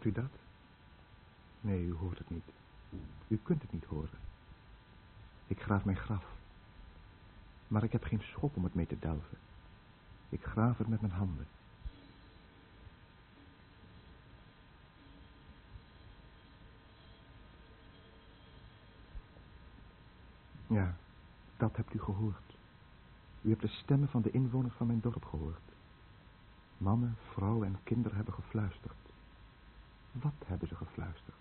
Hoort u dat? Nee, u hoort het niet. U kunt het niet horen. Ik graaf mijn graf. Maar ik heb geen schop om het mee te delven. Ik graaf het met mijn handen. Ja, dat hebt u gehoord. U hebt de stemmen van de inwoners van mijn dorp gehoord. Mannen, vrouwen en kinderen hebben gefluisterd. Wat hebben ze gefluisterd?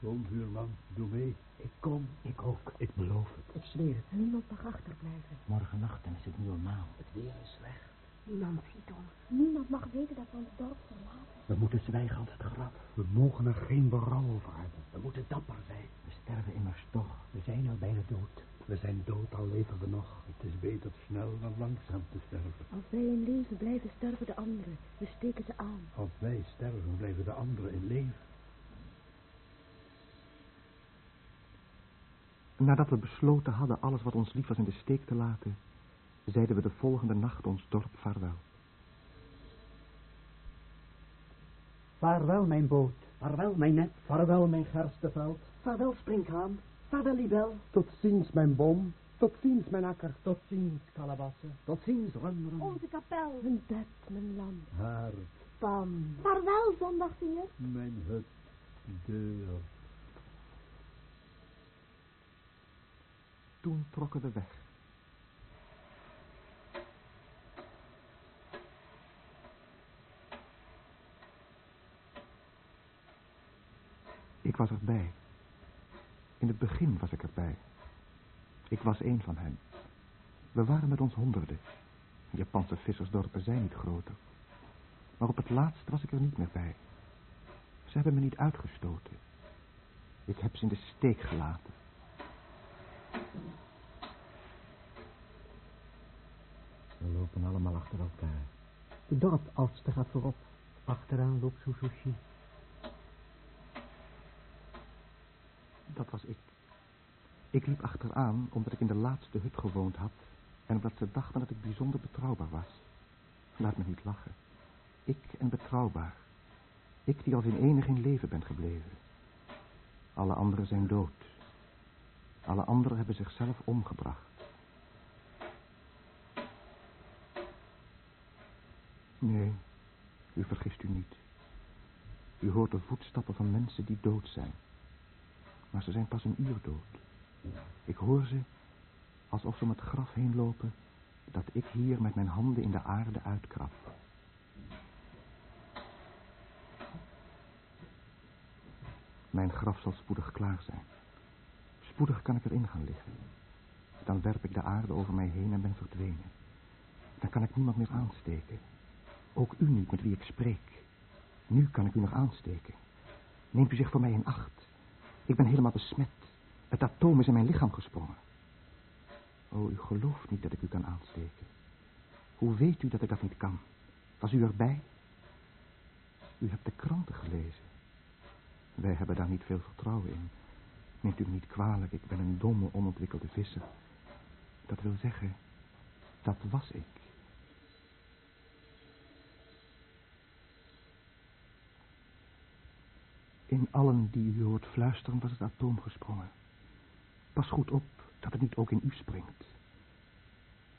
Kom, buurman, doe mee. Ik kom, ik ook. Ik beloof het. Ik zweer het. Niemand mag achterblijven. Morgennacht dan is het normaal. Het weer is slecht. Niemand ziet ons. Niemand mag weten dat we ons dorp verlaten. We moeten zwijgen als het graf. We mogen er geen berouw over hebben. We moeten dapper zijn. We sterven immers toch. We zijn al bijna dood. We zijn dood, al leven we nog. Het is beter snel dan langzaam te sterven. Als wij in leven blijven, sterven de anderen. We steken ze aan. Als wij sterven, blijven de anderen in leven. Nadat we besloten hadden alles wat ons lief was in de steek te laten, zeiden we de volgende nacht ons dorp vaarwel. Vaarwel, mijn boot. Vaarwel, mijn net. Vaarwel, mijn gersteveld. Vaarwel, springhaan. Tot ziens, mijn boom. Tot ziens, mijn akker. Tot ziens, kalabassen. Tot ziens, runderen. Onze kapel. Mijn bed, mijn lamp. Haar, Pan. Vaarwel, zondagvier. mijn hut, deur. Toen trokken we weg. Ik was erbij. In het begin was ik erbij. Ik was een van hen. We waren met ons honderden. Japanse vissersdorpen zijn niet groter. Maar op het laatst was ik er niet meer bij. Ze hebben me niet uitgestoten. Ik heb ze in de steek gelaten. We lopen allemaal achter elkaar. De dorpoudste gaat voorop. Achteraan loopt Susushi. Dat was ik. Ik liep achteraan omdat ik in de laatste hut gewoond had en omdat ze dachten dat ik bijzonder betrouwbaar was. Laat me niet lachen. Ik en betrouwbaar. Ik die als in enig in leven ben gebleven. Alle anderen zijn dood. Alle anderen hebben zichzelf omgebracht. Nee, u vergist u niet. U hoort de voetstappen van mensen die dood zijn. Maar ze zijn pas een uur dood. Ik hoor ze alsof ze om het graf heen lopen dat ik hier met mijn handen in de aarde uitkrap. Mijn graf zal spoedig klaar zijn. Spoedig kan ik erin gaan liggen. Dan werp ik de aarde over mij heen en ben verdwenen. Dan kan ik niemand meer aansteken. Ook u niet met wie ik spreek. Nu kan ik u nog aansteken. Neemt u zich voor mij in acht. Ik ben helemaal besmet. Het atoom is in mijn lichaam gesprongen. Oh, u gelooft niet dat ik u kan aansteken. Hoe weet u dat ik dat niet kan? Was u erbij? U hebt de kranten gelezen. Wij hebben daar niet veel vertrouwen in. Neemt u me niet kwalijk, ik ben een domme, onontwikkelde visser. Dat wil zeggen, dat was ik. In allen die u hoort fluisteren was het atoom gesprongen. Pas goed op dat het niet ook in u springt.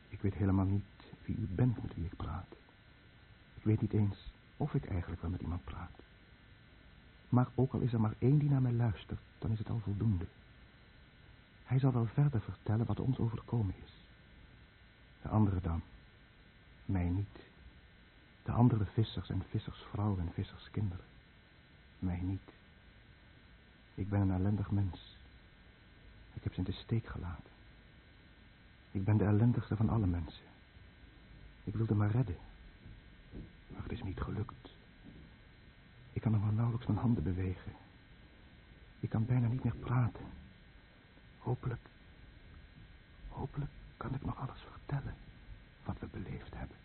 Ik weet helemaal niet wie u bent met wie ik praat. Ik weet niet eens of ik eigenlijk wel met iemand praat. Maar ook al is er maar één die naar mij luistert, dan is het al voldoende. Hij zal wel verder vertellen wat ons overkomen is. De anderen dan? Mij niet. De andere vissers en vissersvrouwen en visserskinderen. Mij niet. Ik ben een ellendig mens. Ik heb ze in de steek gelaten. Ik ben de ellendigste van alle mensen. Ik wilde maar redden. Maar het is niet gelukt. Ik kan nog maar nauwelijks mijn handen bewegen. Ik kan bijna niet meer praten. Hopelijk, hopelijk kan ik nog alles vertellen wat we beleefd hebben.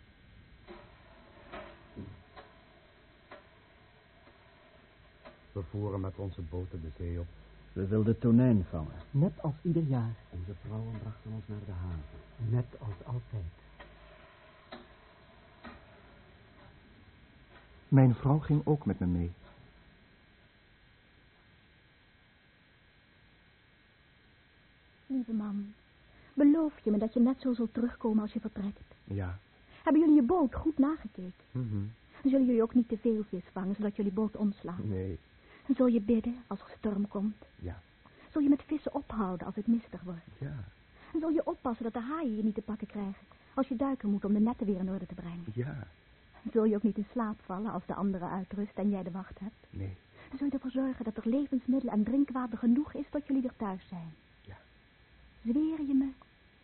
We voeren met onze boten de zee op. We wilden tonijn vangen. Net als ieder jaar. Onze vrouwen brachten ons naar de haven. Net als altijd. Mijn vrouw ging ook met me mee. Lieve man, beloof je me dat je net zo zult terugkomen als je vertrekt? Ja. Hebben jullie je boot goed nagekeken? Mhm. Zullen jullie ook niet te veel vis vangen, zodat jullie boot omslaat? Nee. En zul je bidden als er storm komt? Ja. Zul je met vissen ophouden als het mistig wordt? Ja. En zul je oppassen dat de haaien je niet te pakken krijgen als je duiken moet om de netten weer in orde te brengen? Ja. Zul je ook niet in slaap vallen als de anderen uitrust en jij de wacht hebt? Nee. Zul je ervoor zorgen dat er levensmiddelen en drinkwater genoeg is tot jullie weer thuis zijn? Ja. Zweer je me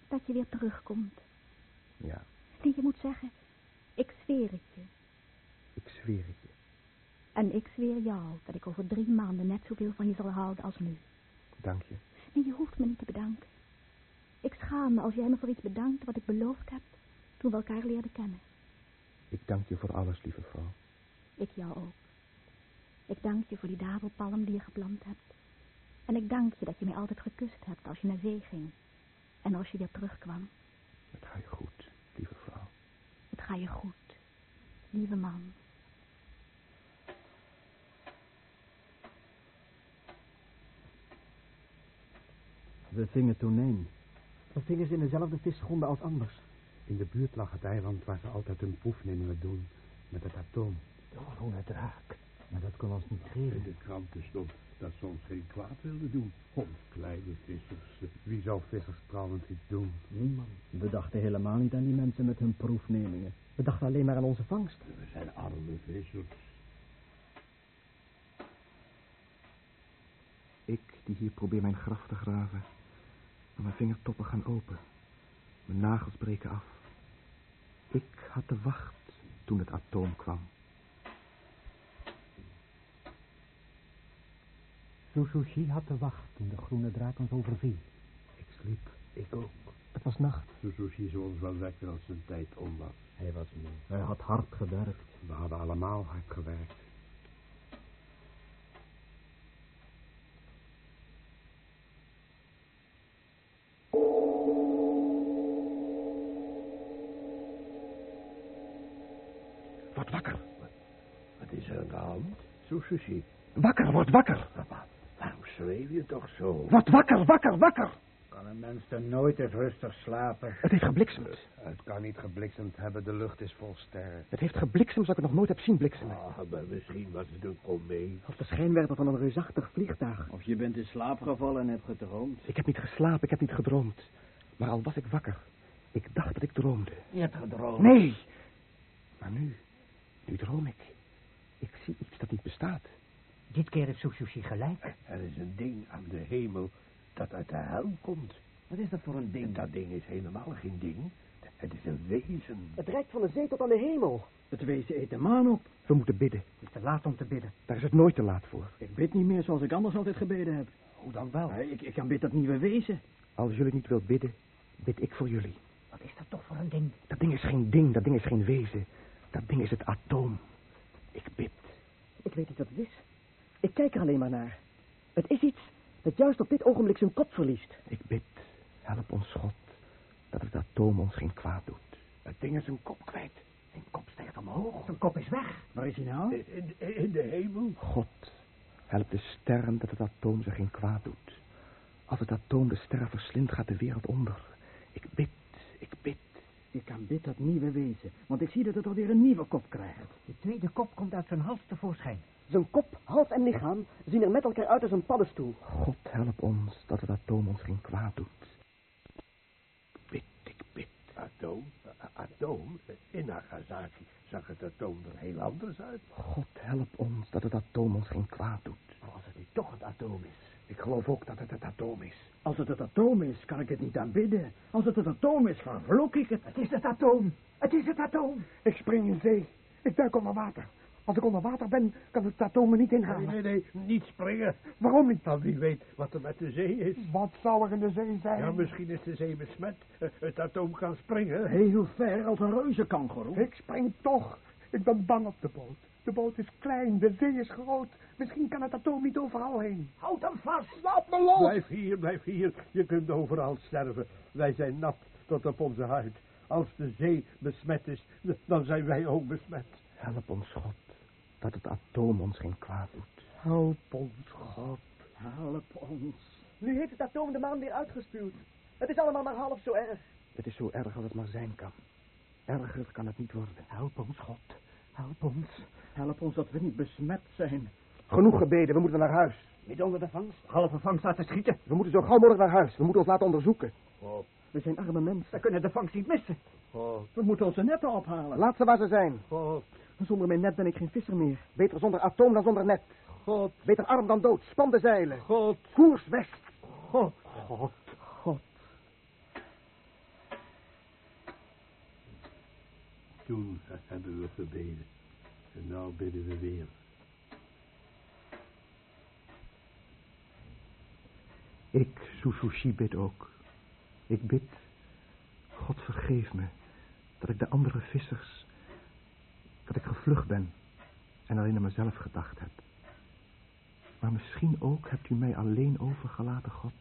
dat je weer terugkomt? Ja. En je moet zeggen, ik zweer het je. Ik zweer het je. En ik zweer jou dat ik over drie maanden net zoveel van je zal houden als nu. Dank je. Nee, je hoeft me niet te bedanken. Ik schaam me als jij me voor iets bedankt wat ik beloofd heb toen we elkaar leerden kennen. Ik dank je voor alles, lieve vrouw. Ik jou ook. Ik dank je voor die davelpalm die je geplant hebt. En ik dank je dat je mij altijd gekust hebt als je naar zee ging. En als je weer terugkwam. Het ga je goed, lieve vrouw. Het ga je goed, lieve man. We vingen tonijn. We vingen ze in dezelfde visgronden als anders. In de buurt lag het eiland waar ze altijd hun proefnemingen doen met het atoom. De groene draak. Maar dat kon ons niet In geven. de kranten stond dat ze ons geen kwaad wilden doen. Ons kleine vissers. Wie zou vissers trouwens iets doen? Niemand. We dachten helemaal niet aan die mensen met hun proefnemingen. We dachten alleen maar aan onze vangst. We zijn arme vissers. Ik, die hier probeer mijn graf te graven. Mijn vingertoppen gaan open. Mijn nagels breken af. Ik had de wacht toen het atoom kwam. Susushi had de wacht toen de groene draak ons overviel. Ik sliep. Ik ook. Het was nacht. Suzuki zou ons wel wekken als zijn tijd om was. Hij was moe. Hij had hard gewerkt. We hadden allemaal hard gewerkt. Word wakker. Wat is er aan de hand? Wakker, word wakker. Papa, waarom schreeuw je toch zo? Word wakker, wakker, wakker. Kan een mens dan nooit eens rustig slapen? Het heeft gebliksemd. Het kan niet gebliksemd hebben, de lucht is vol sterren. Het heeft gebliksemd zoals ik het nog nooit heb zien bliksemen. Ah, maar misschien was het een komeet. Of de schijnwerper van een reusachtig vliegtuig. Of je bent in slaap gevallen en hebt gedroomd. Ik heb niet geslapen, ik heb niet gedroomd. Maar al was ik wakker, ik dacht dat ik droomde. Je hebt gedroomd. Nee! Maar nu, nu droom ik. Ik zie iets dat niet bestaat. Dit keer heeft Susushi gelijk. Er is een ding aan de hemel dat uit de hel komt. Wat is dat voor een ding? Dat ding is helemaal geen ding. Het is een wezen. Het reikt van de zee tot aan de hemel. Het wezen eet de maan op. We moeten bidden. Het is te laat om te bidden. Daar is het nooit te laat voor. Ik bid niet meer zoals ik anders altijd gebeden heb. Hoe dan wel? Ik, ik aanbid dat nieuwe wezen. Als jullie niet wilt bidden, bid ik voor jullie. Wat is dat toch voor een ding? Dat ding is geen ding, dat ding is geen wezen. Dat ding is het atoom. Ik bid. Ik weet niet wat het is. Ik kijk er alleen maar naar. Het is iets dat juist op dit ogenblik zijn kop verliest. Ik bid. Help ons, God, dat het atoom ons geen kwaad doet. Het ding is een kop kwijt. Zijn kop stijgt omhoog. Zijn kop is weg. Waar is hij nou? In, in, in de hemel. God, help de sterren dat het atoom ze geen kwaad doet. Als het atoom de sterren verslindt, gaat de wereld onder. Ik bid, ik bid. Ik aanbid dat nieuwe wezen. Want ik zie dat het alweer een nieuwe kop krijgt. De tweede kop komt uit zijn hals tevoorschijn. Zijn kop, hals en lichaam zien er met elkaar uit als een paddenstoel. God, help ons dat het atoom ons geen kwaad doet. Ik bid, ik bid. Atoom? A- Atoom? In Nagasaki zag het atoom er heel anders uit. God, help ons dat het atoom ons geen kwaad doet. Als het nu toch het atoom is. Ik geloof ook dat het het atoom is. Als het het atoom is, kan ik het niet aanbidden. Als het het atoom is, vervloek ik het. Het is het atoom. Het is het atoom. Ik spring in zee. Ik duik onder water. Als ik onder water ben, kan het atoom me niet inhalen. nee, nee, niet springen. Waarom niet? Want wie weet wat er met de zee is. Wat zou er in de zee zijn? Ja, misschien is de zee besmet. Eh, Het atoom kan springen. Heel ver als een reuzenkangoeroe. Ik spring toch. Ik ben bang op de boot. De boot is klein, de zee is groot. Misschien kan het atoom niet overal heen. Houd hem vast. Laat me los! Blijf hier, blijf hier. Je kunt overal sterven. Wij zijn nat tot op onze huid. Als de zee besmet is, dan zijn wij ook besmet. Help ons, God. dat het atoom ons geen kwaad doet. Help ons, God. Help ons. Nu heeft het atoom de maan weer uitgespuwd. Het is allemaal maar half zo erg. Het is zo erg als het maar zijn kan. Erger kan het niet worden. Help ons, God. Help ons. Help ons dat we niet besmet zijn. Genoeg gebeden, we moeten naar huis. Niet onder de vangst. Halve vangst laten schieten. We moeten zo gauw mogelijk naar huis. We moeten ons laten onderzoeken. God. We zijn arme mensen. We kunnen de vangst niet missen. God. We moeten onze netten ophalen. Laat ze waar ze zijn. God. Zonder mijn net ben ik geen visser meer. Beter zonder atoom dan zonder net. God. Beter arm dan dood. Span de zeilen. God. Koers west. God. God. Toen hebben we gebeden. En nou bidden we weer. Ik, Susushi, bid ook. Ik bid, God vergeef me, dat ik de andere vissers, dat ik gevlucht ben en alleen aan mezelf gedacht heb. Maar misschien ook hebt u mij alleen overgelaten, God,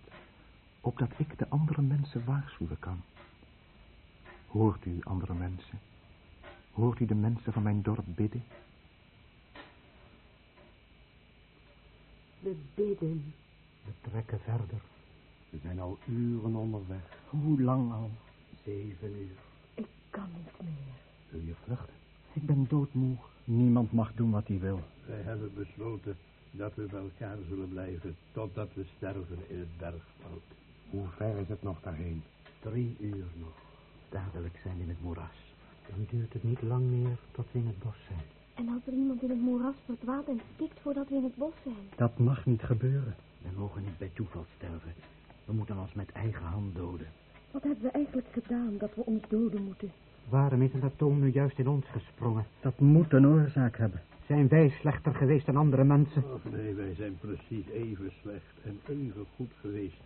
opdat ik de andere mensen waarschuwen kan. Hoort u andere mensen? Hoort u de mensen van mijn dorp bidden? We bidden. We trekken verder. We zijn al uren onderweg. Hoe lang al? Zeven uur. Ik kan niet meer. Wil je vluchten? Ik ben doodmoe. Niemand mag doen wat hij wil. Wij hebben besloten dat we bij elkaar zullen blijven totdat we sterven in het bergwoud. Hoe ver is het nog daarheen? Drie uur nog. Dadelijk zijn we in het moeras. Dan duurt het niet lang meer tot we in het bos zijn. En als er iemand in het moeras verdwaalt en stikt voordat we in het bos zijn. Dat mag niet gebeuren. We mogen niet bij toeval sterven. We moeten ons met eigen hand doden. Wat hebben we eigenlijk gedaan dat we ons doden moeten? Waarom is het atoom nu juist in ons gesprongen? Dat moet een oorzaak hebben. Zijn wij slechter geweest dan andere mensen? Nee, wij zijn precies even slecht en even goed geweest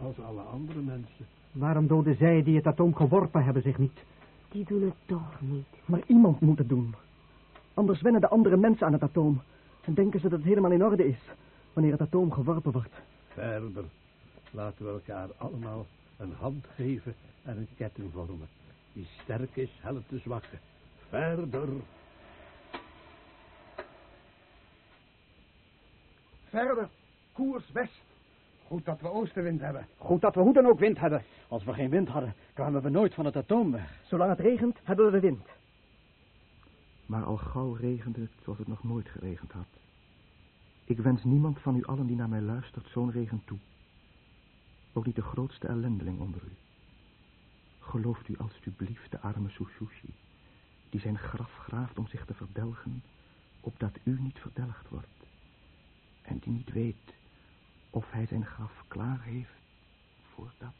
als alle andere mensen. Waarom doden zij die het atoom geworpen hebben zich niet? Die doen het toch niet. Maar iemand moet het doen. Anders wennen de andere mensen aan het atoom. En denken ze dat het helemaal in orde is. Wanneer het atoom geworpen wordt. Verder laten we elkaar allemaal een hand geven en een ketting vormen. Die sterk is, helpt de zwakke. Verder. Verder, koers west. Goed dat we oostenwind hebben. Goed dat we hoe dan ook wind hebben. Als we geen wind hadden, kwamen we nooit van het atoom weg. Zolang het regent, hebben we wind. Maar al gauw regende het zoals het nog nooit geregend had. Ik wens niemand van u allen die naar mij luistert zo'n regen toe. Ook niet de grootste ellendeling onder u. Gelooft u alstublieft de arme Sushushi, die zijn graf graaft om zich te verdelgen, opdat u niet verdelgd wordt. En die niet weet of hij zijn graf klaar heeft voor dat.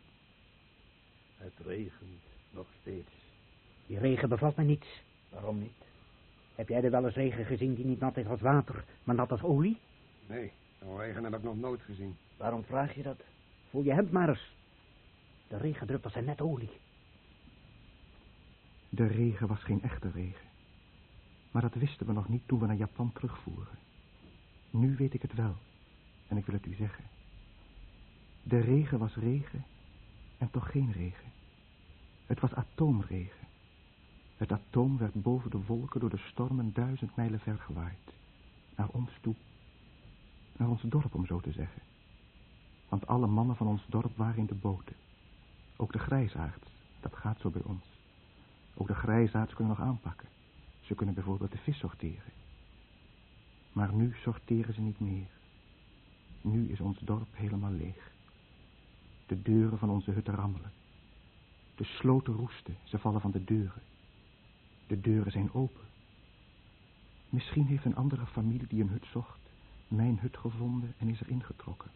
Het regent nog steeds. Die regen bevalt me niets. Waarom niet? Heb jij er wel eens regen gezien die niet nat is als water, maar nat als olie? Nee, zo'n regen heb ik nog nooit gezien. Waarom vraag je dat? Voel je hemd maar eens. De regendruppels zijn net olie. De regen was geen echte regen. Maar dat wisten we nog niet toen we naar Japan terugvoeren. Nu weet ik het wel. En ik wil het u zeggen. De regen was regen en toch geen regen. Het was atoomregen. Het atoom werd boven de wolken door de stormen duizend mijlen ver gewaaid. Naar ons toe. Naar ons dorp, om zo te zeggen. Want alle mannen van ons dorp waren in de boten. Ook de grijsaards, dat gaat zo bij ons. Ook de grijsaards kunnen nog aanpakken. Ze kunnen bijvoorbeeld de vis sorteren. Maar nu sorteren ze niet meer. Nu is ons dorp helemaal leeg. De deuren van onze hutten rammelen. De sloten roesten, ze vallen van de deuren. De deuren zijn open. Misschien heeft een andere familie die een hut zocht, mijn hut gevonden en is er ingetrokken.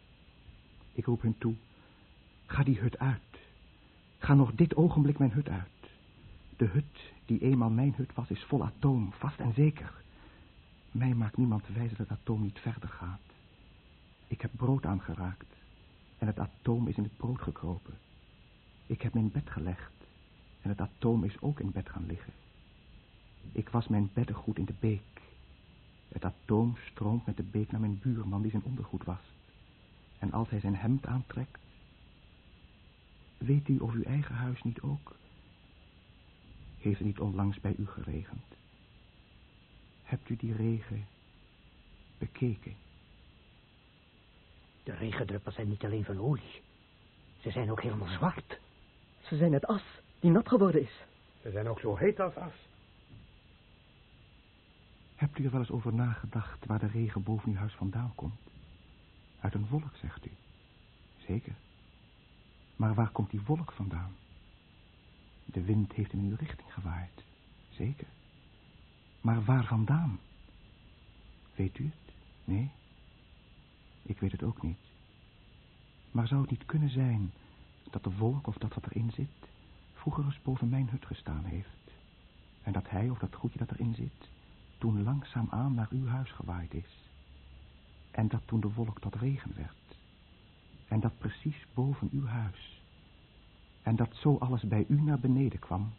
Ik roep hen toe, ga die hut uit. Ga nog dit ogenblik mijn hut uit. De hut die eenmaal mijn hut was, is vol atoom, vast en zeker. Mij maakt niemand wijzen dat atoom niet verder gaat. Ik heb brood aangeraakt en het atoom is in het brood gekropen. Ik heb mijn bed gelegd en het atoom is ook in bed gaan liggen. Ik was mijn beddengoed in de beek. Het atoom stroomt met de beek naar mijn buurman die zijn ondergoed was. En als hij zijn hemd aantrekt... Weet u of uw eigen huis niet ook? Heeft het niet onlangs bij u geregend? Hebt u die regen bekeken. De regendruppels zijn niet alleen van olie. Ze zijn ook helemaal zwart. Ze zijn net as, die nat geworden is. Ze zijn ook zo heet als as. Hebt u er wel eens over nagedacht waar de regen boven uw huis vandaan komt? Uit een wolk, zegt u. Zeker. Maar waar komt die wolk vandaan? De wind heeft in uw richting gewaaid. Zeker. Maar waar vandaan? Weet u het? Nee? Ik weet het ook niet. Maar zou het niet kunnen zijn dat de wolk of dat wat erin zit... vroeger eens boven mijn hut gestaan heeft? En dat hij of dat goedje dat erin zit... toen langzaamaan naar uw huis gewaaid is? En dat toen de wolk tot regen werd? En dat precies boven uw huis? En dat zo alles bij u naar beneden kwam...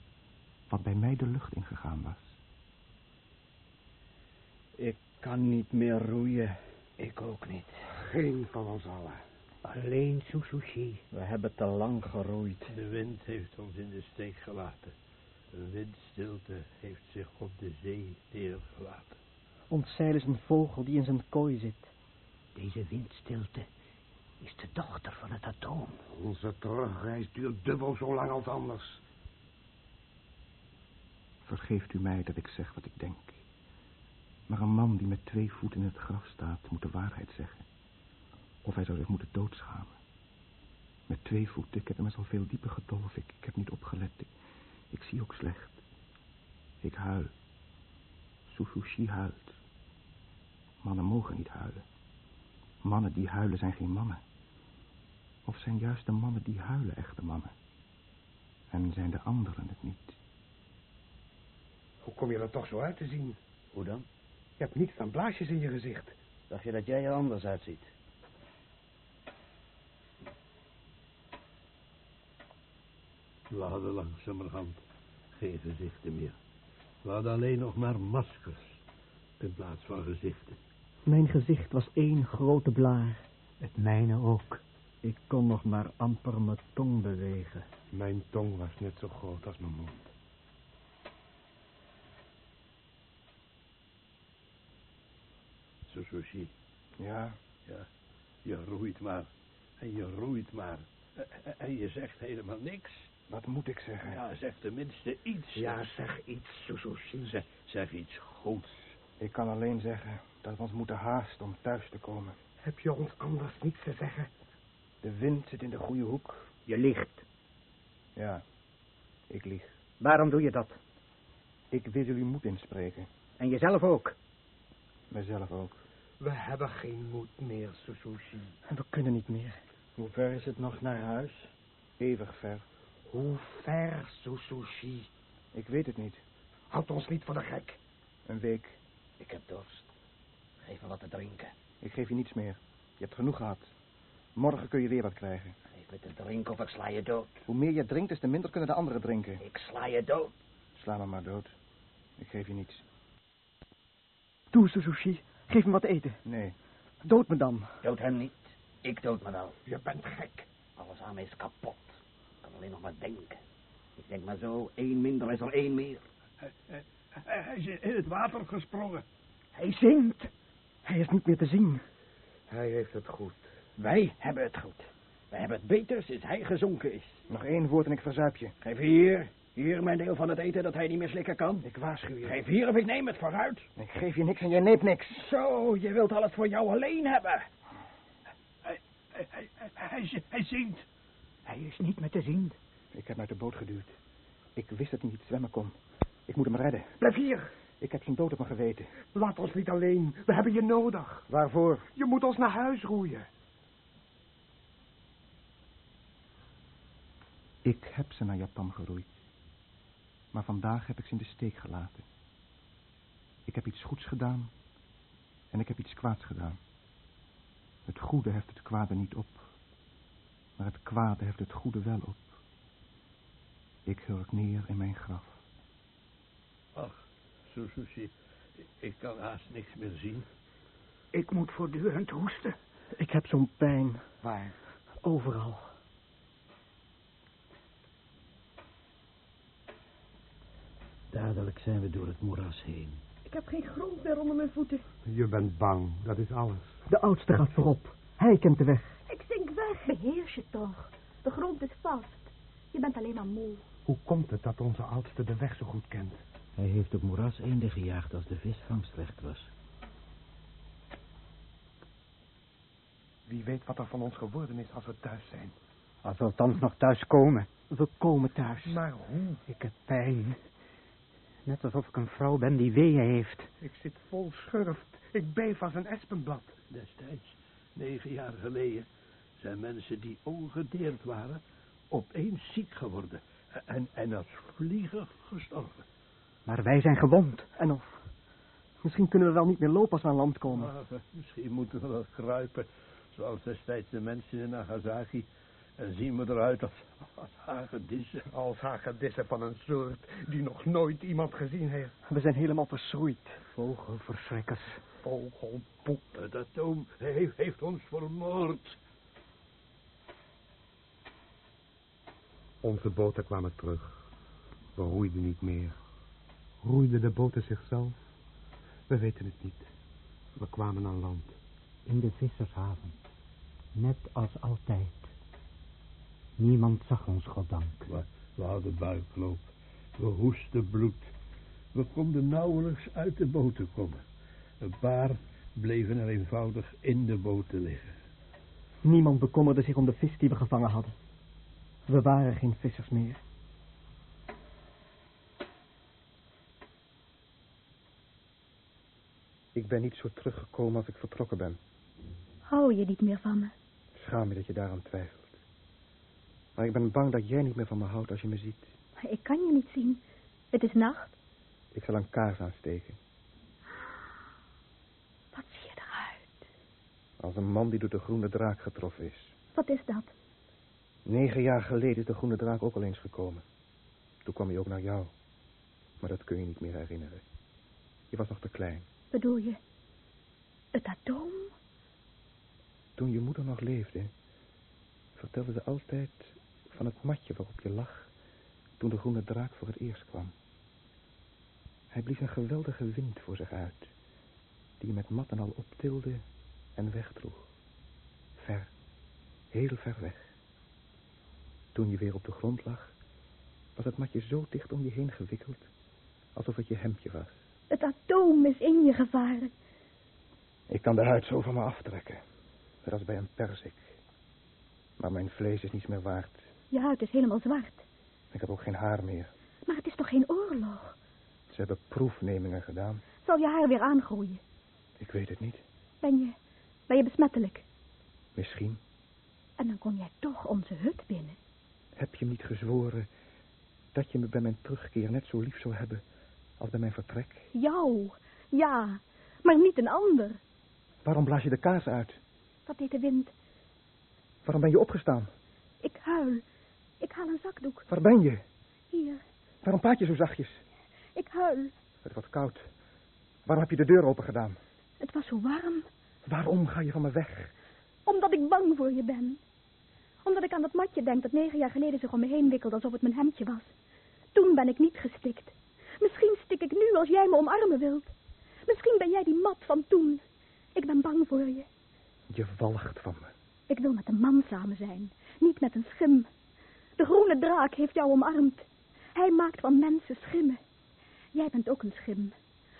wat bij mij de lucht ingegaan was? Ik kan niet meer roeien. Ik ook niet. Geen van ons allen. Alleen Susushi. We hebben te lang geroeid. De wind heeft ons in de steek gelaten. Een windstilte heeft zich op de zee neergelaten. Ons zeil is een vogel die in zijn kooi zit. Deze windstilte is de dochter van het atoom. Onze terugreis duurt dubbel zo lang als anders. Vergeeft u mij dat ik zeg wat ik denk. Maar een man die met twee voeten in het graf staat, moet de waarheid zeggen. Of hij zou zich moeten doodschamen. Met twee voeten, ik heb hem al veel dieper gedolven. Ik, ik heb niet opgelet. Ik, ik zie ook slecht. Ik huil. Susushi huilt. Mannen mogen niet huilen. Mannen die huilen zijn geen mannen. Of zijn juist de mannen die huilen echte mannen? En zijn de anderen het niet? Hoe kom je er toch zo uit te zien? Hoe dan? Je hebt niets dan blaasjes in je gezicht. Dacht je dat jij er anders uitziet? We hadden langzamerhand geen gezichten meer. We hadden alleen nog maar maskers in plaats van gezichten. Mijn gezicht was één grote blaar. Het mijne ook. Ik kon nog maar amper mijn tong bewegen. Mijn tong was net zo groot als mijn mond. Sushi, Ja, ja, je roeit maar. En je roeit maar. En- je zegt helemaal niks. Wat moet ik zeggen? Ja, zeg tenminste iets. Ja, zeg iets, Suzushi. Zeg, zeg iets goeds. Ik kan alleen zeggen dat we ons moeten haasten om thuis te komen. Heb je ons anders niets te zeggen? De wind zit in de goede hoek. Je liegt. Ja, ik lieg. Waarom doe je dat? Ik wil jullie moed inspreken. En jezelf ook. Mezelf ook. We hebben geen moed meer, Suzushi. En we kunnen niet meer. Hoe ver is het nog naar huis? Eeuwig ver. Hoe ver, Suzushi? Ik weet het niet. Houd ons niet voor de gek. Een week. Ik heb dorst. Geef me wat te drinken. Ik geef je niets meer. Je hebt genoeg gehad. Morgen kun je weer wat krijgen. Geef me te drinken of ik sla je dood. Hoe meer je drinkt, des te minder kunnen de anderen drinken. Ik sla je dood. Sla me maar dood. Ik geef je niets. Doe, Suzushi. Geef me wat te eten. Nee. Dood me dan. Dood hem niet. Ik dood me wel. Je bent gek. Alles aan mij is kapot. Alleen nog maar denken. Ik denk maar zo, één minder is er één meer. Hij, hij, hij is in het water gesprongen. Hij zingt. Hij is niet meer te zien. Hij heeft het goed. Wij hebben het goed. Wij hebben het beter sinds hij gezonken is. Nog één woord en ik verzuip je. Geef hier, hier mijn deel van het eten dat hij niet meer slikken kan. Ik waarschuw je. Geef hier of ik neem het vooruit. Ik geef je niks en jij neemt niks. Zo, je wilt alles voor jou alleen hebben. Hij, hij, hij, hij, hij, hij zingt. Hij is niet meer te zien. Ik heb hem uit de boot geduwd. Ik wist dat hij niet zwemmen kon. Ik moet hem redden. Blijf hier. Ik heb zijn dood op mijn geweten. Laat ons niet alleen. We hebben je nodig. Waarvoor? Je moet ons naar huis roeien. Ik heb ze naar Japan geroeid. Maar vandaag heb ik ze in de steek gelaten. Ik heb iets goeds gedaan en ik heb iets kwaads gedaan. Het goede heft het kwade niet op, maar het kwade heft het goede wel op. Ik hurk neer in mijn graf. Ach, Suzushi, ik kan haast niks meer zien. Ik moet voortdurend hoesten. Ik heb zo'n pijn. Waar? Overal. Dadelijk zijn we door het moeras heen. Ik Ik heb geen grond meer onder mijn voeten. Je bent bang, dat is alles. De oudste gaat voorop. Hij kent de weg. Ik zink weg. Beheers je toch. De grond is vast. Je bent alleen maar moe. Hoe komt het dat onze oudste de weg zo goed kent? Hij heeft op moeras eenden gejaagd als de visvangst slecht was. Wie weet wat er van ons geworden is als we thuis zijn. Als we althans nog thuis komen. We komen thuis. Maar hoe? Ik heb pijn. Net alsof ik een vrouw ben die weeën heeft. Ik zit vol schurft. Ik beef als een espenblad. Destijds, negen jaar geleden, zijn mensen die ongedeerd waren, opeens ziek geworden. En, en als vliegen gestorven. Maar wij zijn gewond. En of. Misschien kunnen we wel niet meer lopen als we aan land komen. Misschien moeten we wel kruipen, zoals destijds de mensen in Nagasaki. En zien we eruit als, als hagedissen. Als hagedissen van een soort die nog nooit iemand gezien heeft. We zijn helemaal verschroeid. Vogelverschrikkers. Vogelpoep. Het atoom heeft, heeft ons vermoord. Onze boten kwamen terug. We roeiden niet meer. Roeiden de boten zichzelf? We weten het niet. We kwamen aan land. In de vissershaven. Net als altijd. Niemand zag ons, goddank. We, we hadden buikloop. We hoesten bloed. We konden nauwelijks uit de boten komen. Een paar bleven er eenvoudig in de boten liggen. Niemand bekommerde zich om de vis die we gevangen hadden. We waren geen vissers meer. Ik ben niet zo teruggekomen als ik vertrokken ben. Hou je niet meer van me? Schaam me dat je daaraan twijfelt. Maar ik ben bang dat jij niet meer van me houdt als je me ziet. Ik kan je niet zien. Het is nacht. Ik zal een kaars aansteken. Wat zie je eruit? Als een man die door de groene draak getroffen is. Wat is dat? Negen jaar geleden is de groene draak ook al eens gekomen. Toen kwam hij ook naar jou. Maar dat kun je niet meer herinneren. Je was nog te klein. Bedoel je het atoom? Toen je moeder nog leefde, vertelde ze altijd van het matje waarop je lag toen de groene draak voor het eerst kwam. Hij blies een geweldige wind voor zich uit, die je met mat en al optilde en wegdroeg. Ver, heel ver weg. Toen je weer op de grond lag, was het matje zo dicht om je heen gewikkeld, alsof het je hemdje was. Het atoom is in je gevaren. Ik kan de huid zo van me aftrekken, net als bij een perzik. Maar mijn vlees is niets meer waard. Je huid is helemaal zwart. Ik heb ook geen haar meer. Maar het is toch geen oorlog? Ze hebben proefnemingen gedaan. Zal je haar weer aangroeien? Ik weet het niet. Ben je, ben je besmettelijk? Misschien. En dan kom jij toch onze hut binnen. Heb je niet gezworen dat je me bij mijn terugkeer net zo lief zou hebben als bij mijn vertrek? Jou, ja, maar niet een ander. Waarom blaas je de kaars uit? Dat deed de wind. Waarom ben je opgestaan? Ik huil. Ik haal een zakdoek. Waar ben je? Hier, Waarom praat je zo zachtjes? ik huil. Het wordt koud. Waarom heb je de deur open gedaan? Het was zo warm. Waarom ga je van me weg? Omdat ik bang voor je ben. Omdat ik aan dat matje denk dat negen jaar geleden zich om me heen wikkelde alsof het mijn hemdje was. Toen ben ik niet gestikt. Misschien stik ik nu als jij me omarmen wilt. Misschien ben jij die mat van toen. Ik ben bang voor je. Je walgt van me. Ik wil met een man samen zijn, niet met een schim. De groene draak heeft jou omarmd. Hij maakt van mensen schimmen. Jij bent ook een schim.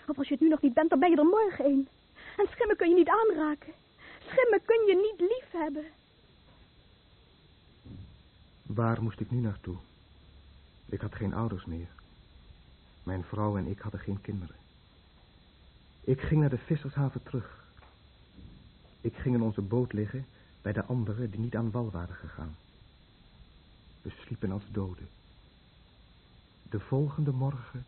Of als je het nu nog niet bent, dan ben je er morgen een. En schimmen kun je niet aanraken. Schimmen kun je niet lief hebben. Waar moest ik nu naartoe? Ik had geen ouders meer. Mijn vrouw en ik hadden geen kinderen. Ik ging naar de vissershaven terug. Ik ging in onze boot liggen bij de anderen die niet aan wal waren gegaan. We sliepen als doden. De volgende morgen...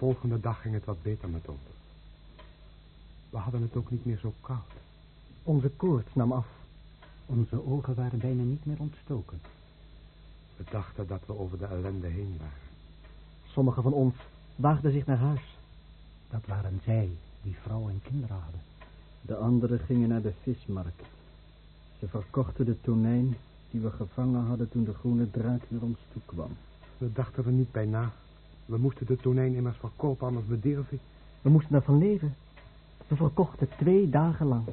volgende dag ging het wat beter met ons. We hadden het ook niet meer zo koud. Onze koorts nam af. Onze ogen waren bijna niet meer ontstoken. We dachten dat we over de ellende heen waren. Sommigen van ons waagden zich naar huis. Dat waren zij, die vrouw en kinderen hadden. De anderen gingen naar de vismarkt. Ze verkochten de tonijn die we gevangen hadden toen de groene draak naar ons toe kwam. Daar dachten we niet bij na. We moesten de tonijn immers verkopen, anders bedierf ik. We moesten ervan leven. We verkochten twee dagen lang.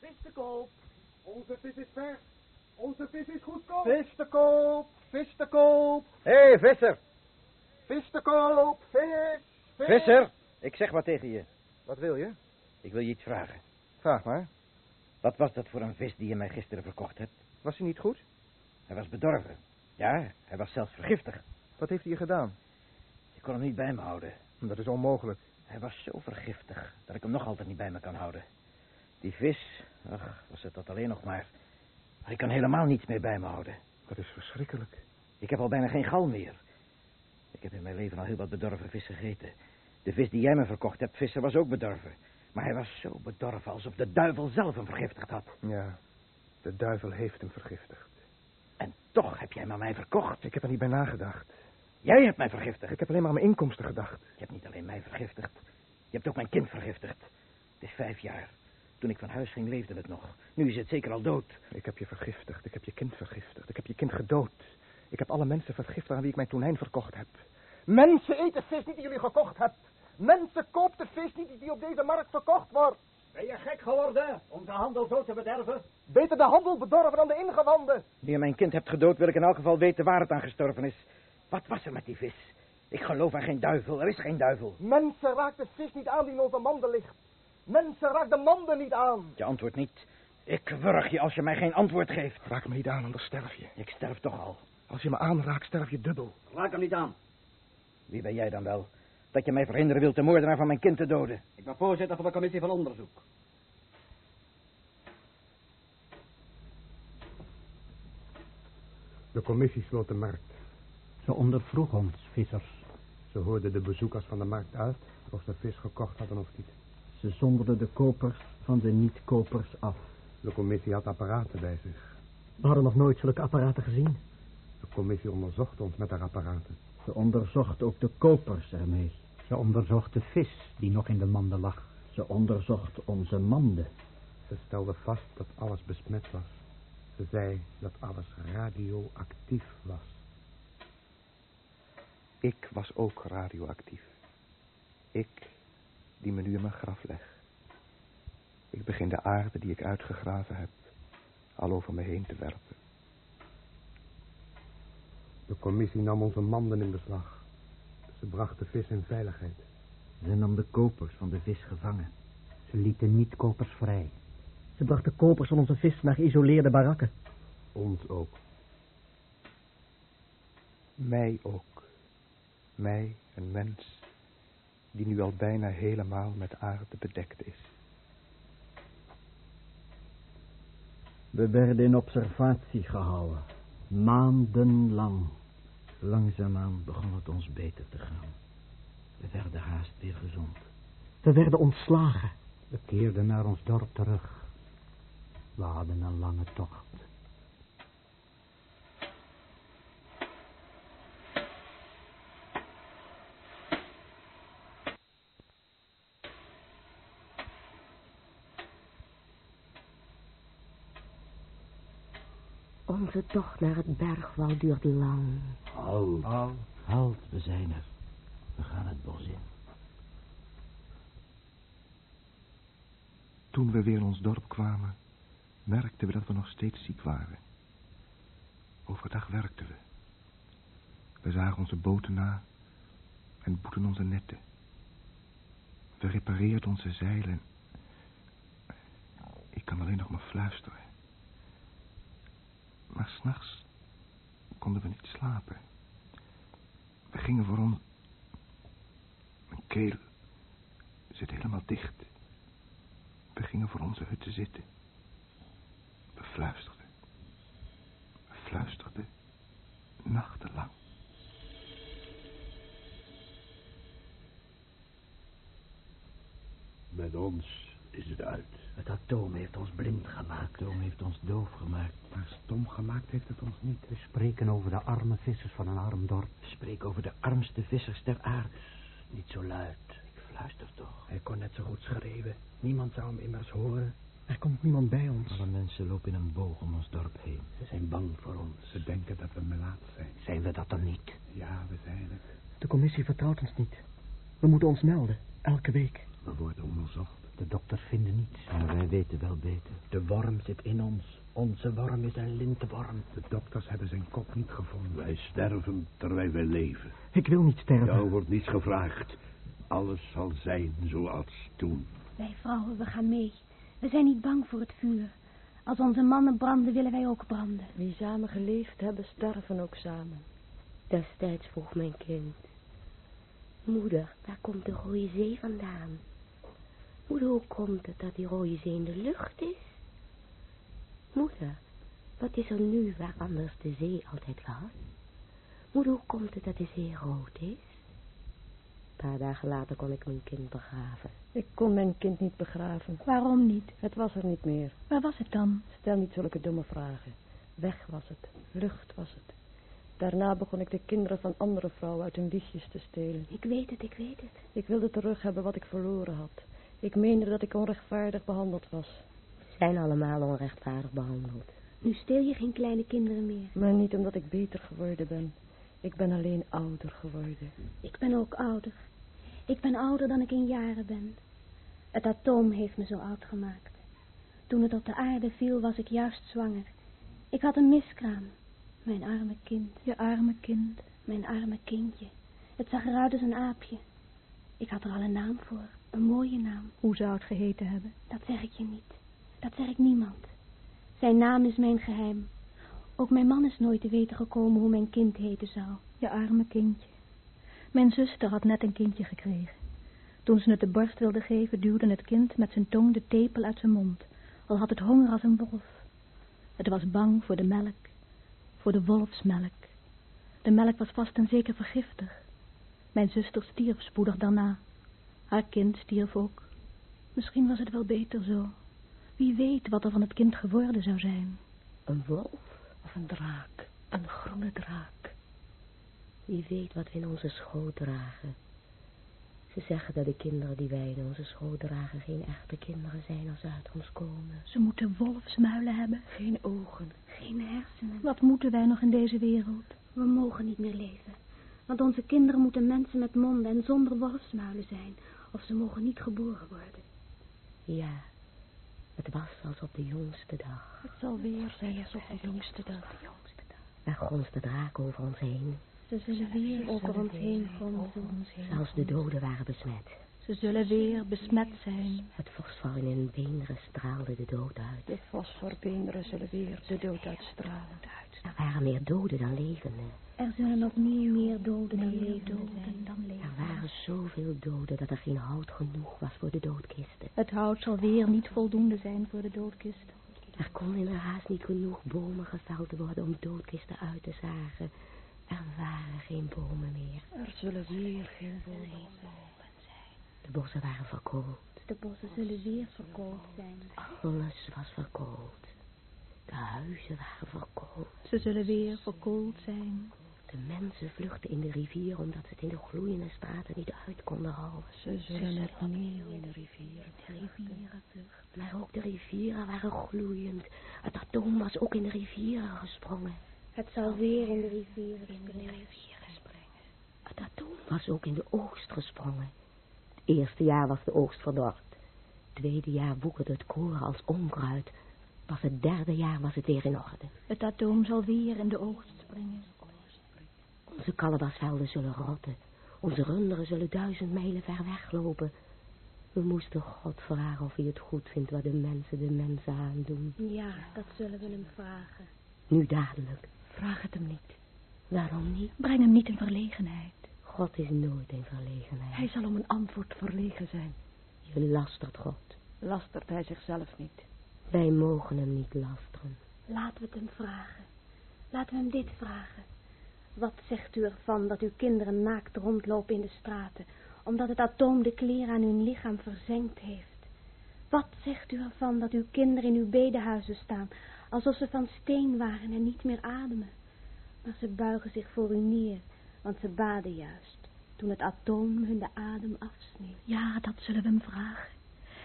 Vis te koop. Onze vis is vers. Onze vis is goedkoop. Vis te koop. Vis te koop. Hé, hey, visser. Vis te koop. Vis. vis. Visser, ik zeg wat tegen je. Wat wil je? Ik wil je iets vragen. Vraag maar. Wat was dat voor een vis die je mij gisteren verkocht hebt? Was hij niet goed? Hij was bedorven. Ja, hij was zelfs vergiftigd. Wat heeft hij je gedaan? Ik kon hem niet bij me houden. Dat is onmogelijk. Hij was zo vergiftig dat ik hem nog altijd niet bij me kan houden. Die vis, ach, was het dat alleen nog maar. Maar ik kan helemaal niets meer bij me houden. Dat is verschrikkelijk. Ik heb al bijna geen gal meer. Ik heb in mijn leven al heel wat bedorven vis gegeten. De vis die jij me verkocht hebt, vissen, was ook bedorven. Maar hij was zo bedorven alsof de duivel zelf hem vergiftigd had. Ja, de duivel heeft hem vergiftigd. Toch heb jij me mij verkocht. Ik heb er niet bij nagedacht. Jij hebt mij vergiftigd. Ik heb alleen maar aan mijn inkomsten gedacht. Je hebt niet alleen mij vergiftigd. Je hebt ook mijn kind vergiftigd. Het is vijf jaar. Toen ik van huis ging, leefde het nog. Nu is het zeker al dood. Ik heb je vergiftigd. Ik heb je kind vergiftigd. Ik heb je kind gedood. Ik heb alle mensen vergiftigd aan wie ik mijn tonijn verkocht heb. Mensen eten vis niet die jullie gekocht hebt. Mensen koopt de vis niet die op deze markt verkocht wordt. Ben je gek geworden om de handel zo te bederven? Beter de handel bedorven dan de ingewanden. Nu je mijn kind hebt gedood, wil ik in elk geval weten waar het aan gestorven is. Wat was er met die vis? Ik geloof aan geen duivel. Er is geen duivel. Mensen raakt de vis niet aan die in onze manden ligt. Mensen raakt de manden niet aan. Je antwoordt niet. Ik wurg je als je mij geen antwoord geeft. Raak me niet aan, anders sterf je. Ik sterf toch al. Als je me aanraakt, sterf je dubbel. Raak hem niet aan. Wie ben jij dan wel? Dat je mij verhinderen wilt de moordenaar van mijn kind te doden. Ik ben voorzitter van de commissie van onderzoek. De commissie sloot de markt. Ze ondervroeg ons, vissers. Ze hoorden de bezoekers van de markt uit of ze vis gekocht hadden of niet. Ze zonderden de kopers van de niet-kopers af. De commissie had apparaten bij zich. We hadden nog nooit zulke apparaten gezien. De commissie onderzocht ons met haar apparaten. Ze onderzocht ook de kopers ermee. Ze onderzocht de vis die nog in de manden lag. Ze onderzocht onze manden. Ze stelde vast dat alles besmet was. Ze zei dat alles radioactief was. Ik was ook radioactief. Ik, die me nu in mijn graf leg. Ik begin de aarde die ik uitgegraven heb, al over me heen te werpen. De commissie nam onze manden in beslag. Ze bracht de vis in veiligheid. Ze nam de kopers van de vis gevangen. Ze lieten niet-kopers vrij. Ze brachten kopers van onze vis naar geïsoleerde barakken. Ons ook. Mij ook. Mij, een mens, die nu al bijna helemaal met aarde bedekt is. We werden in observatie gehouden. Maandenlang. Langzaamaan begon het ons beter te gaan. We werden haast weer gezond. We werden ontslagen. We keerden naar ons dorp terug. We hadden een lange tocht. Onze tocht naar het bergwal duurt lang. Halt. Halt. Halt, we zijn er. We gaan het bos in. Toen we weer in ons dorp kwamen, merkten we dat we nog steeds ziek waren. Overdag werkten we. We zagen onze boten na en boeten onze netten. We repareerden onze zeilen. Ik kan alleen nog maar fluisteren. Maar s'nachts konden we niet slapen. We gingen voor ons... Mijn keel zit helemaal dicht. We gingen voor onze hutten zitten. We fluisterden. We fluisterden nachtenlang. Met ons is het uit. Atoom heeft ons blind gemaakt. Het atoom heeft ons doof gemaakt. Maar stom gemaakt heeft het ons niet. We spreken over de arme vissers van een arm dorp. We spreken over de armste vissers ter aarde. Niet zo luid. Ik fluister toch. Hij kon net zo goed schreeuwen. Niemand zou hem immers horen. Er komt niemand bij ons. Alle mensen lopen in een boog om ons dorp heen. Ze zijn bang voor ons. Ze denken dat we melaat zijn. Zijn we dat dan niet? Ja, we zijn het. De commissie vertrouwt ons niet. We moeten ons melden, elke week. We worden onderzocht. De dokter vinden niets. Maar wij weten wel beter. De worm zit in ons. Onze worm is een lintenworm. De dokters hebben zijn kop niet gevonden. Wij sterven terwijl wij leven. Ik wil niet sterven. Jou wordt niets gevraagd. Alles zal zijn zoals toen. Wij vrouwen, we gaan mee. We zijn niet bang voor het vuur. Als onze mannen branden, willen wij ook branden. Wie samen geleefd hebben, sterven ook samen. Destijds vroeg mijn kind. Moeder, waar komt de rode zee vandaan? Moeder, hoe komt het dat die rode zee in de lucht is? Moeder, wat is er nu waar anders de zee altijd was? Moeder, hoe komt het dat de zee rood is? Een paar dagen later kon ik mijn kind begraven. Ik kon mijn kind niet begraven. Waarom niet? Het was er niet meer. Waar was het dan? Stel niet zulke domme vragen. Weg was het. Lucht was het. Daarna begon ik de kinderen van andere vrouwen uit hun wiegjes te stelen. Ik weet het, ik weet het. Ik wilde terug hebben wat ik verloren had. Ik meende dat ik onrechtvaardig behandeld was. Ze zijn allemaal onrechtvaardig behandeld. Nu steel je geen kleine kinderen meer. Maar niet omdat ik beter geworden ben. Ik ben alleen ouder geworden. Ik ben ook ouder. Ik ben ouder dan ik in jaren ben. Het atoom heeft me zo oud gemaakt. Toen het op de aarde viel, was ik juist zwanger. Ik had een miskraam. Mijn arme kind. Je arme kind. Mijn arme kindje. Het zag eruit als een aapje. Ik had er al een naam voor. Een mooie naam. Hoe zou het geheten hebben? Dat zeg ik je niet. Dat zeg ik niemand. Zijn naam is mijn geheim. Ook mijn man is nooit te weten gekomen hoe mijn kind heten zou. Je arme kindje. Mijn zuster had net een kindje gekregen. Toen ze het de borst wilde geven, duwde het kind met zijn tong de tepel uit zijn mond, al had het honger als een wolf. Het was bang voor de melk, voor de wolfsmelk. De melk was vast en zeker vergiftig. Mijn zuster stierf spoedig daarna. Haar kind stierf ook. Misschien was het wel beter zo. Wie weet wat er van het kind geworden zou zijn. Een wolf? Of een draak. Een groene draak. Wie weet wat we in onze schoot dragen. Ze zeggen dat de kinderen die wij in onze schoot dragen geen echte kinderen zijn als ze uit ons komen. Ze moeten wolfsmuilen hebben. Geen ogen, geen hersenen. Wat moeten wij nog in deze wereld? We mogen niet meer leven. Want onze kinderen moeten mensen met monden en zonder wolfsmuilen zijn. Of ze mogen niet geboren worden. Ja, het was als op de jongste dag. Het zal weer zijn als op de jongste dag. Er gonst de draak over ons heen. Ze zullen weer over ons heen gonzen. Zelfs de doden waren besmet. Ze zullen weer besmet zijn. Het fosfor in hun beenderen straalde de dood uit. De fosforbeenderen zullen weer de dood uitstralen. Er waren meer doden dan levenden. Er zullen opnieuw meer doden dan levenden zijn. Er waren zoveel doden dat er geen hout genoeg was voor de doodkisten. Het hout zal weer niet voldoende zijn voor de doodkisten. Er kon inderdaad niet genoeg bomen geveld worden om doodkisten uit te zagen. Er waren geen bomen meer. Er zullen weer geen bomen zijn. De bossen waren verkoold. De bossen zullen weer verkoold zijn. Alles was verkoold. De huizen waren verkoold. Ze zullen weer verkoold zijn. De mensen vluchten in de rivier omdat ze het in de gloeiende straten niet uit konden houden. Ze zullen het opnieuw in de rivieren De rivieren vluchten. Maar ook de rivieren waren gloeiend. Het atoom was ook in de rivieren gesprongen. Het zal weer in de rivieren springen. Het atoom was ook in de oogst gesprongen. Het eerste jaar was de oogst verdord. Het tweede jaar woekerde het koren als onkruid. Pas het derde jaar was het weer in orde. Het atoom zal weer in de oogst springen. Onze kalebasvelden zullen rotten. Onze runderen zullen duizend mijlen ver weglopen. We moesten God vragen of hij het goed vindt wat de mensen de mensen aandoen. Ja, dat zullen we hem vragen. Nu dadelijk. Vraag het hem niet. Waarom niet? Breng hem niet in verlegenheid. God is nooit in verlegenheid. Hij zal om een antwoord verlegen zijn. Je lastert God. Lastert hij zichzelf niet. Wij mogen hem niet lasteren. Laten we het hem vragen. Laten we hem dit vragen. Wat zegt u ervan dat uw kinderen naakt rondlopen in de straten, omdat het atoom de kleren aan hun lichaam verzengd heeft? Wat zegt u ervan dat uw kinderen in uw bedehuizen staan, alsof ze van steen waren en niet meer ademen? Maar ze buigen zich voor u neer, want ze baden juist, toen het atoom hun de adem afsneed. Ja, dat zullen we hem vragen.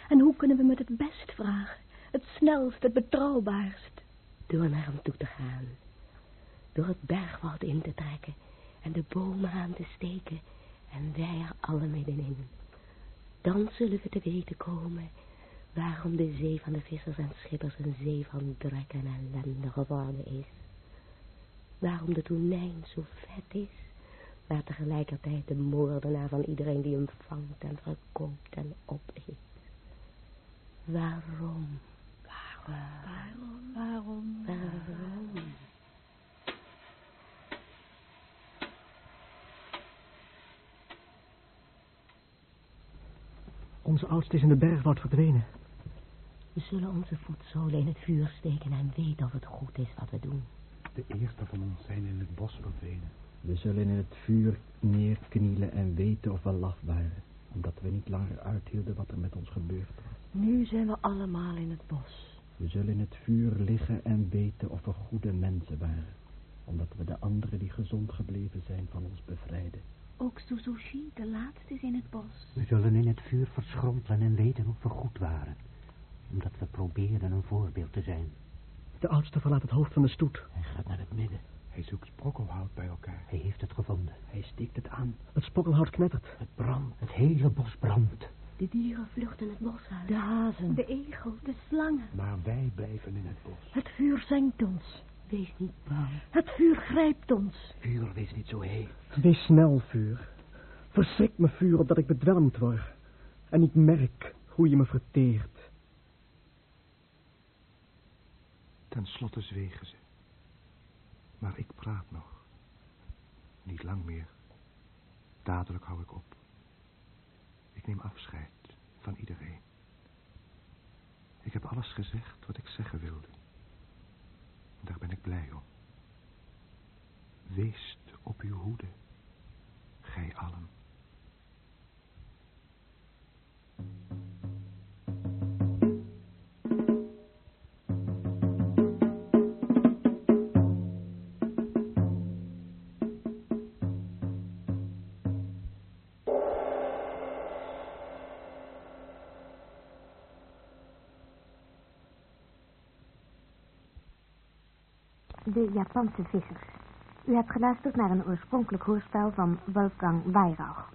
En hoe kunnen we hem het het best vragen? Het snelst, het betrouwbaarst. Door naar hem toe te gaan. Door het bergwoud in te trekken. En de bomen aan te steken. En wij er alle middenin. Dan zullen we te weten komen waarom de zee van de vissers en schippers een zee van drek en ellende geworden is. Waarom de tonijn zo vet is, maar tegelijkertijd de moordenaar van iedereen die hem vangt en verkoopt en opeet. Waarom? Waarom? Waarom? Waarom? Onze oudste is in de bergwoud verdwenen. We zullen onze voetzolen in het vuur steken en weten of het goed is wat we doen. De eerste van ons zijn in het bos verdwenen. We zullen in het vuur neerknielen en weten of we laf waren. Omdat we niet langer uithielden wat er met ons gebeurd was. Nu zijn we allemaal in het bos. We zullen in het vuur liggen en weten of we goede mensen waren. Omdat we de anderen die gezond gebleven zijn van ons bevrijden. Ook Suzushi, de laatste, is in het bos. We zullen in het vuur verschrompelen en weten of we goed waren. Omdat we probeerden een voorbeeld te zijn. De oudste verlaat het hoofd van de stoet. Hij gaat naar het midden. Hij zoekt sprokkelhout bij elkaar. Hij heeft het gevonden. Hij steekt het aan. Het spokkelhout knettert. Het brandt. Het hele bos brandt. De dieren vluchten het bos uit. De hazen. De egel, de slangen. Maar wij blijven in het bos. Het vuur zengt ons. Wees niet bang. Het vuur grijpt ons. Vuur, wees niet zo heet. Wees snel, vuur. Verschrik me, vuur, opdat ik bedwelmd word. En niet merk hoe je me verteert. Ten slotte zwegen ze. Maar ik praat nog. Niet lang meer. Dadelijk hou ik op. Ik neem afscheid van iedereen. Ik heb alles gezegd wat ik zeggen wilde. Daar ben ik blij om. Weest op uw hoede, gij allen. Japanse vissers. U hebt geluisterd naar een oorspronkelijk hoorspel van Wolfgang Weyrauch.